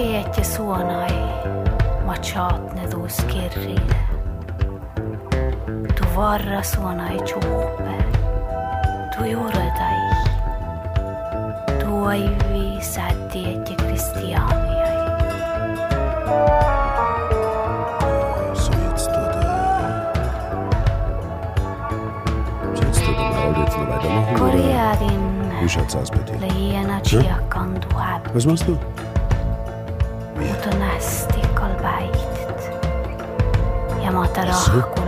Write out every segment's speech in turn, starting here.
keetje suonai, machaatne tuus kirjille. Tu varra suonai chuupe, tu juuredai. Tu aivi sätietje kristianiai. So, jetzt tut er. So, jetzt tut er Maul jetzt noch 啊。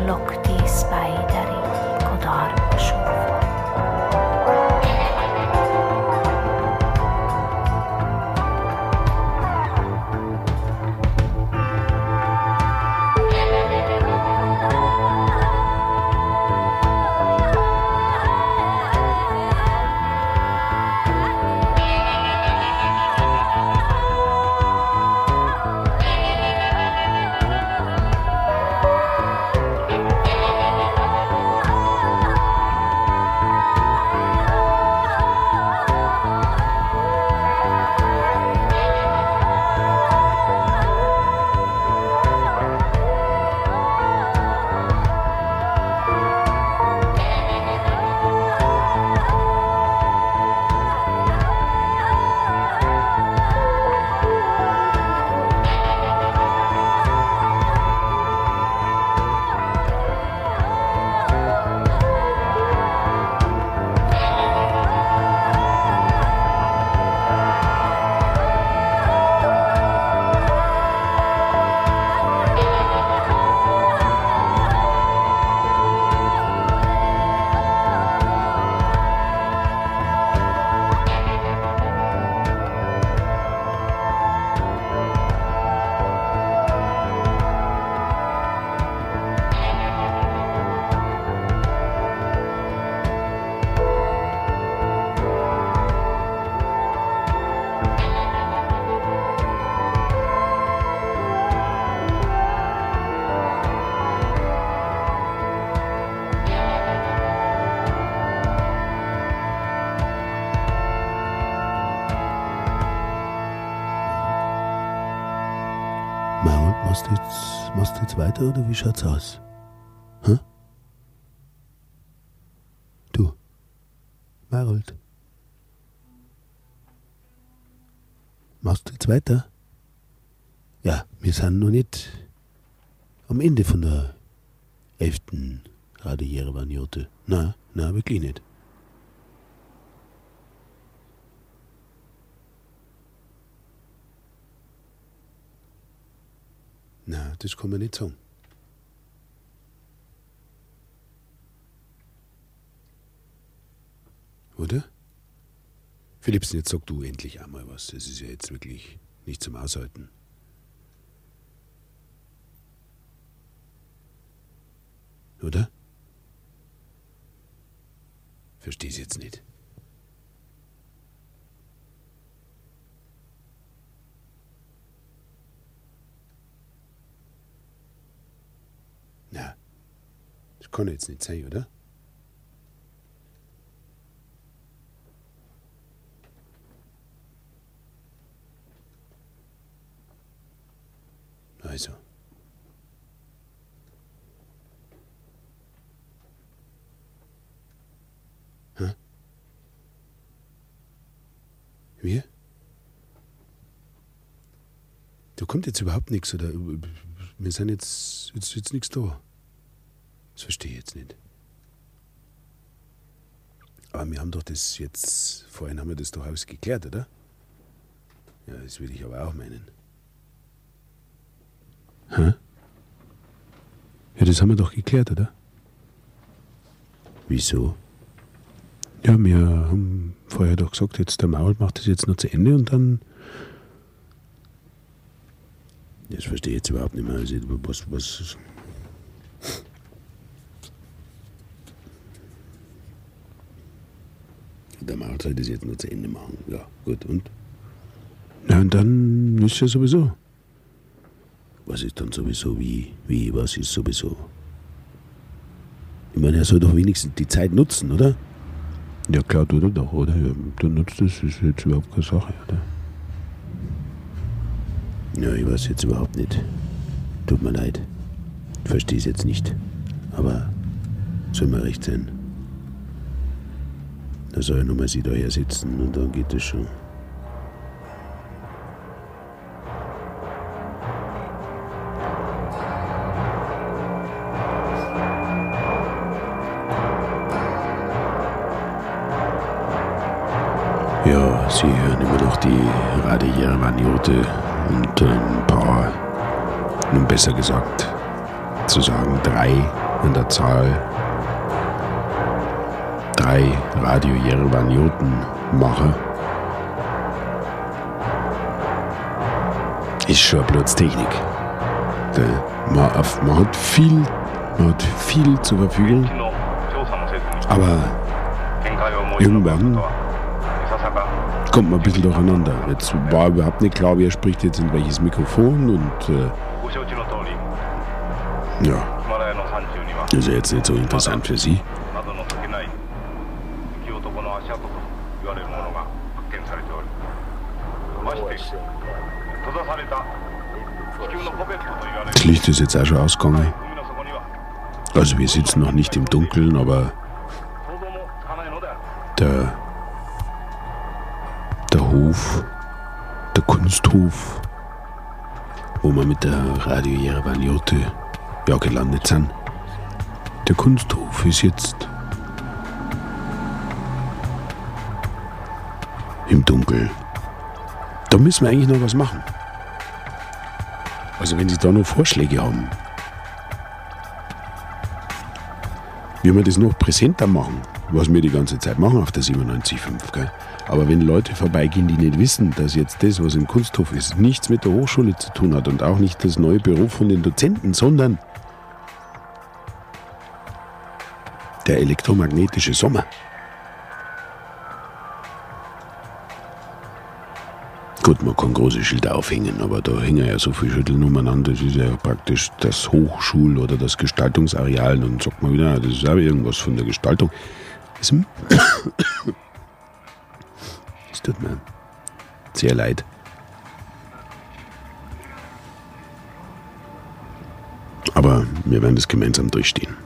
Oder wie schaut's aus? Hä? Du, Marold. Machst du jetzt weiter? Ja, wir sind noch nicht am Ende von der elften Radio Jerewan-Jote. Na, na, wirklich nicht. Na, das kann man nicht sagen. Oder? Philippsen, jetzt sag du endlich einmal was. Es ist ja jetzt wirklich nicht zum Aushalten. Oder? Versteh's jetzt nicht. Na, das kann jetzt nicht sein, oder? Also. Hä? Wir? Da kommt jetzt überhaupt nichts, oder? Wir sind jetzt, jetzt, jetzt nichts da. Das verstehe ich jetzt nicht. Aber wir haben doch das jetzt, vorhin haben wir das doch ausgeklärt, oder? Ja, das würde ich aber auch meinen. Hä? Ja, das haben wir doch geklärt, oder? Wieso? Ja, wir haben vorher doch gesagt, jetzt der Maul macht das jetzt noch zu Ende und dann. Das verstehe ich jetzt überhaupt nicht mehr. Also, was, was. Der Maul soll das jetzt noch zu Ende machen. Ja, gut, und? Na, und dann ist ja sowieso. Was ist dann sowieso? Wie? Wie? Was ist sowieso? Ich meine, er soll doch wenigstens die Zeit nutzen, oder? Ja, klar, tut er doch, oder? Ja, du nutzt das, ist jetzt überhaupt keine Sache, oder? Ja, ich weiß jetzt überhaupt nicht. Tut mir leid. Ich verstehe es jetzt nicht. Aber soll mir recht sein. Da soll ich nochmal sie daher sitzen und dann geht es schon. Jerevan-Jote und ein paar, nun besser gesagt, zu sagen drei an der Zahl, drei Radio Jerevan-Joten mache. Ist schon bloß Technik. Man, man hat viel, man hat viel zur Verfügung, aber irgendwann kommt man ein bisschen durcheinander. Jetzt war überhaupt nicht klar, wer spricht jetzt in welches Mikrofon und äh, ja, ist ja jetzt nicht so interessant für Sie. Das Licht ist jetzt auch schon ausgegangen. Also wir sitzen noch nicht im Dunkeln, aber der der Hof, der Kunsthof, wo wir mit der Radio Jerevaniote ja gelandet sind. Der Kunsthof ist jetzt im Dunkeln. Da müssen wir eigentlich noch was machen. Also wenn Sie da noch Vorschläge haben, wie wir das noch präsenter machen, was wir die ganze Zeit machen auf der 97.5, gell? Aber wenn Leute vorbeigehen, die nicht wissen, dass jetzt das, was im Kunsthof ist, nichts mit der Hochschule zu tun hat und auch nicht das neue Büro von den Dozenten, sondern der elektromagnetische Sommer. Gut, man kann große Schilder aufhängen, aber da hängen ja so viele Schütteln umeinander. Das ist ja praktisch das Hochschul- oder das Gestaltungsareal. Und dann sagt man wieder, das ist auch irgendwas von der Gestaltung. Tut mir sehr leid. Aber wir werden das gemeinsam durchstehen.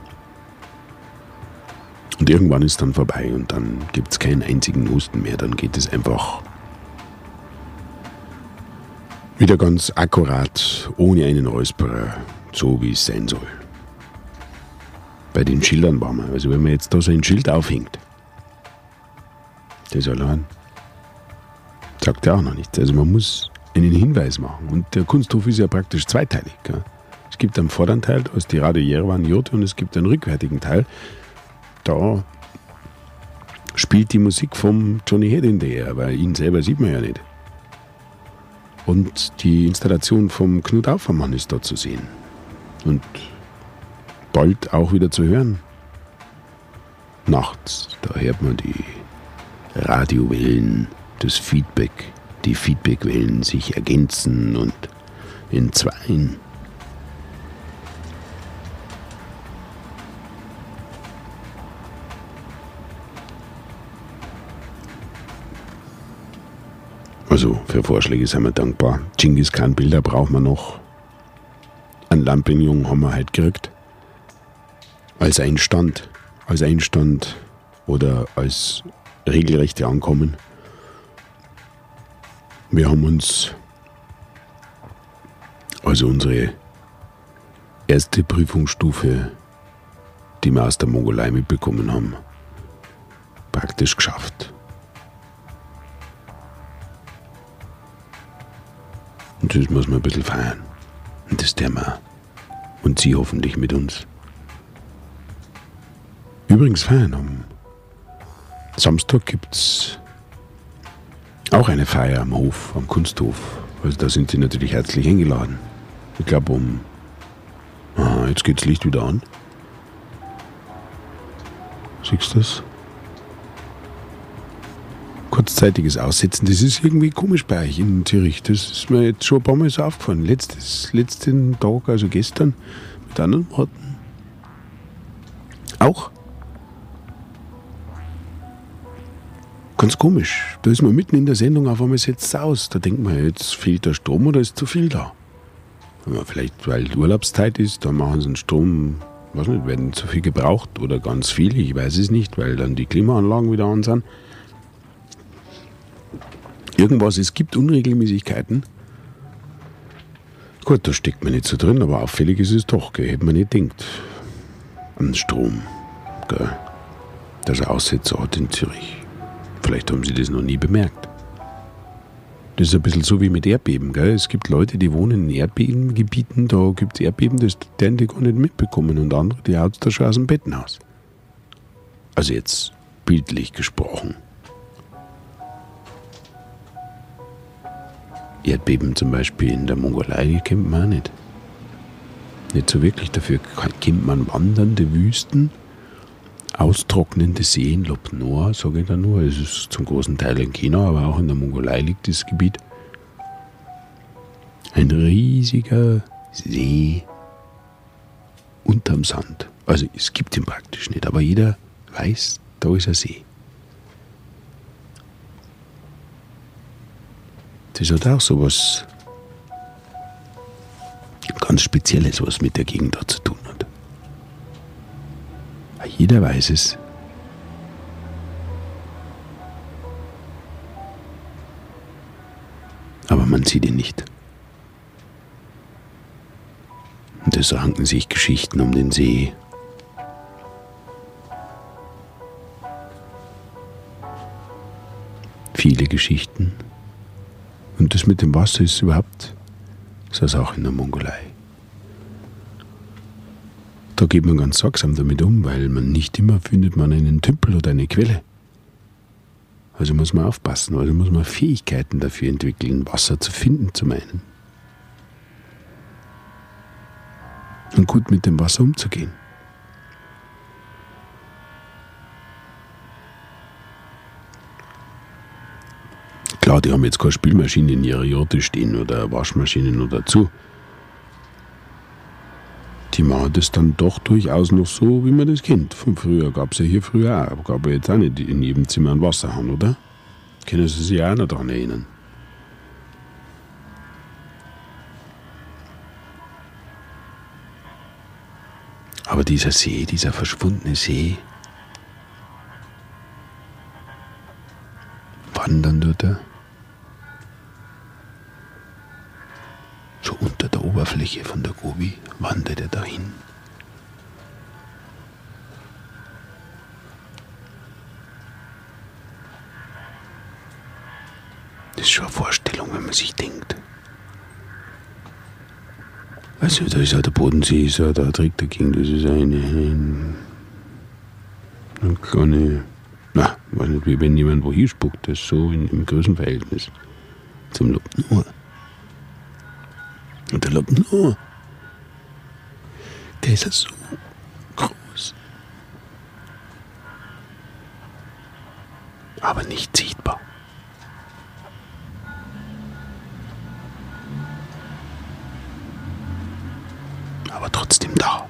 Und irgendwann ist dann vorbei und dann gibt es keinen einzigen Husten mehr. Dann geht es einfach wieder ganz akkurat, ohne einen Räusperer, so wie es sein soll. Bei den Schildern waren wir. Also wenn man jetzt da so ein Schild aufhängt, das allein sagt ja auch noch nichts. Also man muss einen Hinweis machen. Und der Kunsthof ist ja praktisch zweiteilig. Gell? Es gibt einen vorderen Teil, da ist die Radio Jerewan Jote und es gibt einen rückwärtigen Teil. Da spielt die Musik vom Johnny Head in der, aber ihn selber sieht man ja nicht. Und die Installation vom Knut Aufermann ist da zu sehen. Und bald auch wieder zu hören. Nachts, da hört man die Radiowellen das Feedback, die Feedbackwellen sich ergänzen und entzweien. Also für Vorschläge sind wir dankbar. Genghis Khan Bilder brauchen wir noch. Ein Lampignon haben wir halt gekriegt. Als Einstand, als Einstand oder als regelrechte Ankommen. Wir haben uns also unsere erste Prüfungsstufe, die wir aus der Mongolei mitbekommen haben, praktisch geschafft. Und das muss man ein bisschen feiern. Und das wir. Und Sie hoffentlich mit uns. Übrigens feiern am Samstag gibt's auch eine Feier am Hof, am Kunsthof. Also da sind Sie natürlich herzlich eingeladen. Ich glaube um... Aha, jetzt geht das Licht wieder an. Siehst du das? Kurzzeitiges Aussetzen, das ist irgendwie komisch bei euch in Zürich. Das ist mir jetzt schon ein paar Mal so aufgefallen. Letztes, letzten Tag, also gestern, mit anderen Worten. Auch Ganz komisch. Da ist man mitten in der Sendung, auf einmal setzt es aus. Da denkt man, jetzt fehlt der Strom oder ist zu viel da. Vielleicht, weil Urlaubszeit ist, da machen sie den Strom, weiß nicht, werden zu viel gebraucht oder ganz viel, ich weiß es nicht, weil dann die Klimaanlagen wieder an sind. Irgendwas, es gibt Unregelmäßigkeiten. Gut, da steckt man nicht so drin, aber auffällig ist es doch, gell, hätte man nicht denkt. An Strom, gell, dass er Aussetzer hat in Zürich. Vielleicht haben Sie das noch nie bemerkt. Das ist ein bisschen so wie mit Erdbeben. Gell? Es gibt Leute, die wohnen in Erdbebengebieten, da gibt es Erdbeben, das werden die gar nicht mitbekommen. Und andere, die haut da schon aus dem Bettenhaus. Also jetzt bildlich gesprochen. Erdbeben zum Beispiel in der Mongolei, die kennt man auch nicht. Nicht so wirklich. Dafür kennt man wandernde Wüsten austrocknende Seen, Lop Nor, sage ich da nur. Es ist zum großen Teil in China, aber auch in der Mongolei liegt das Gebiet. Ein riesiger See unterm Sand. Also es gibt ihn praktisch nicht, aber jeder weiß, da ist ein See. Das hat auch so was ganz Spezielles, was mit der Gegend da zu tun hat. Jeder weiß es. Aber man sieht ihn nicht. Und es ranken sich Geschichten um den See. Viele Geschichten. Und das mit dem Wasser ist überhaupt, so ist auch in der Mongolei. Da geht man ganz sorgsam damit um, weil man nicht immer findet man einen Tümpel oder eine Quelle. Also muss man aufpassen, also muss man Fähigkeiten dafür entwickeln, Wasser zu finden zum einen. Und gut mit dem Wasser umzugehen. Klar, die haben jetzt keine Spülmaschine in ihrer Jote stehen oder Waschmaschinen oder zu die machen das dann doch durchaus noch so, wie man das kennt. Von früher gab es ja hier früher auch, aber gab ja jetzt auch nicht in jedem Zimmer einen Wasserhahn, oder? Können Sie sich auch noch daran erinnern? Aber dieser See, dieser verschwundene See, wandern dort er so unter der Oberfläche von der Gobi wandert er dahin. Das ist schon eine Vorstellung, wenn man sich denkt. Also da ist ja der Bodensee, ist ja, da trägt dagegen, das ist eine, ein, eine kleine, na, weiß nicht, wie wenn jemand wohin spuckt, das ist so in, im Größenverhältnis zum Lupnor. Und der Lupnor der ist so groß. Aber nicht sichtbar. Aber trotzdem da.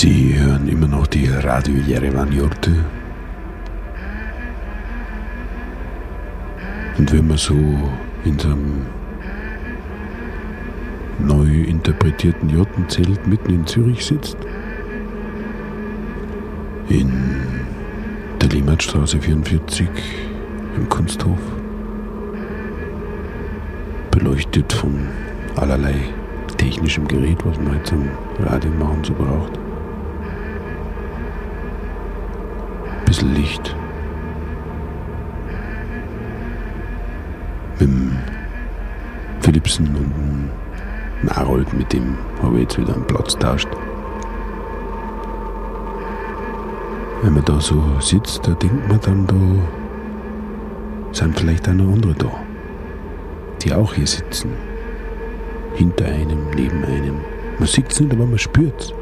Sie hören immer noch die Radio Jerewan Jurte. Und wenn man so in so einem neu interpretierten Jottenzelt mitten in Zürich sitzt, in der Limmatstraße 44 im Kunsthof, beleuchtet von allerlei technischem Gerät, was man jetzt am Radio machen so braucht. Bisschen Licht. Mit dem Philipsen und dem Arold, mit dem habe ich jetzt wieder einen Platz tauscht. Wenn man da so sitzt, da denkt man dann, da sind vielleicht auch andere da, die auch hier sitzen. Hinter einem, neben einem. Man sieht es nicht, aber man spürt es.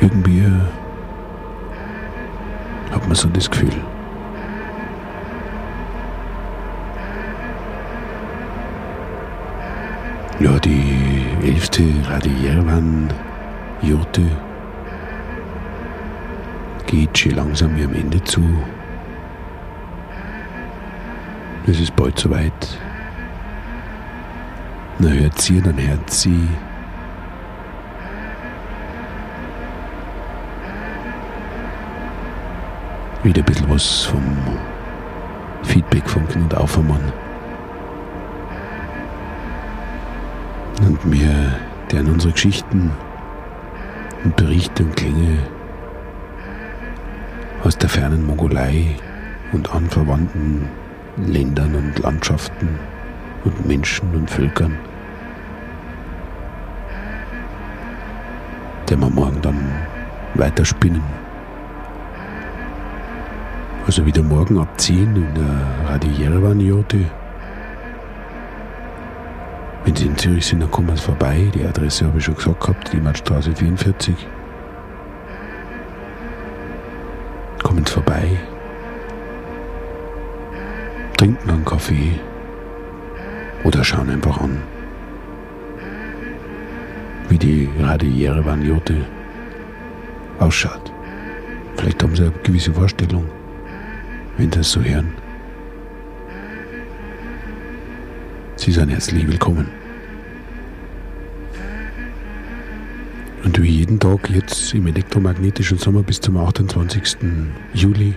Irgendwie hat man so das Gefühl. Ja, die elfte Radio Jerewan-Jurte geht schon langsam ihrem Ende zu. Es ist bald soweit. Na hört sie, dann hört sie. Wieder ein bisschen was vom Feedback von Knut Aufermann. Und wir, der unsere Geschichten und Berichte und Klänge aus der fernen Mongolei und anverwandten Ländern und Landschaften und Menschen und Völkern, der wir morgen dann weiterspinnen. Also wieder morgen ab 10 in der Radio Jerewan-Jote. Wenn Sie in Zürich sind, dann kommen Sie vorbei. Die Adresse habe ich schon gesagt gehabt, die Mattstraße 44. Kommen Sie vorbei. Trinken einen Kaffee. Oder schauen einfach an, wie die radiäre Vaniote ausschaut. Vielleicht haben Sie eine gewisse Vorstellung, das so hören. Sie sind herzlich willkommen. Und wie jeden Tag jetzt im elektromagnetischen Sommer bis zum 28. Juli.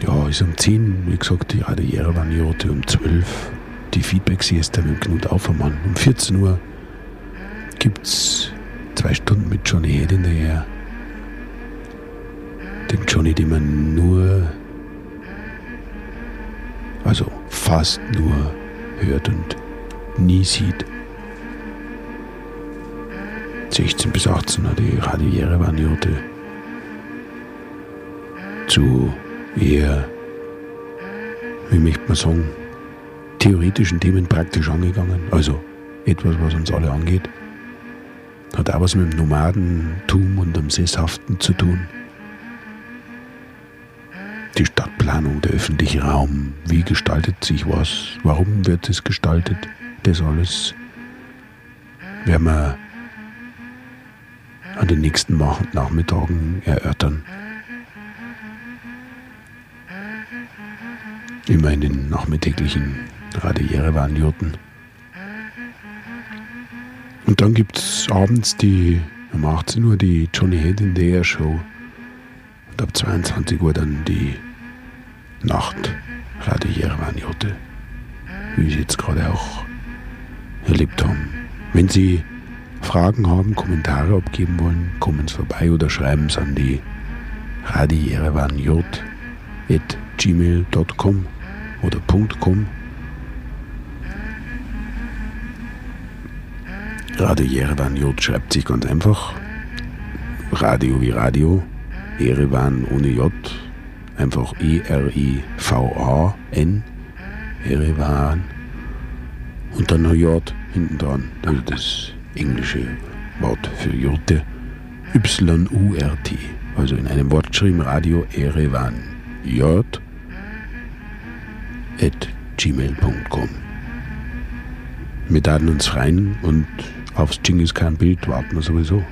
Ja, ist um 10, wie gesagt, die Radiäre Vaniote, um 12 die Feedback-Siesta mit Knut Aufermann. Um 14 Uhr gibt es zwei Stunden mit Johnny Head in Den Johnny, den man nur also fast nur hört und nie sieht. 16 bis 18 hat die Radiäre Vaniote zu eher, wie möchte man sagen, theoretischen Themen praktisch angegangen. Also etwas, was uns alle angeht. Hat auch was mit dem Nomadentum und dem Sesshaften zu tun die Stadtplanung, der öffentliche Raum, wie gestaltet sich was, warum wird es gestaltet, das alles werden wir an den nächsten Nachmittagen erörtern. Immer in den nachmittäglichen Radiäre-Vanjoten. Und dann gibt es abends die, um 18 Uhr die Johnny Head in the Air Show. Und ab 22 Uhr dann die Nacht Radio Jerewan-Jote, wie Sie jetzt gerade auch erlebt haben. Wenn Sie Fragen haben, Kommentare abgeben wollen, kommen Sie vorbei oder schreiben Sie an die radierewanj.gmail.com oder .com. Radio Jerewan J schreibt sich ganz einfach. Radio wie Radio, Erevan ohne J, einfach E-R-I-V-A-N, Erevan, und dann noch J hinten dran, also das englische Wort für Jurte, Y-U-R-T, also in einem Wort geschrieben Radio Erevan, J at gmail.com. Wir daten uns rein und aufs Genghis Khan Bild warten wir sowieso.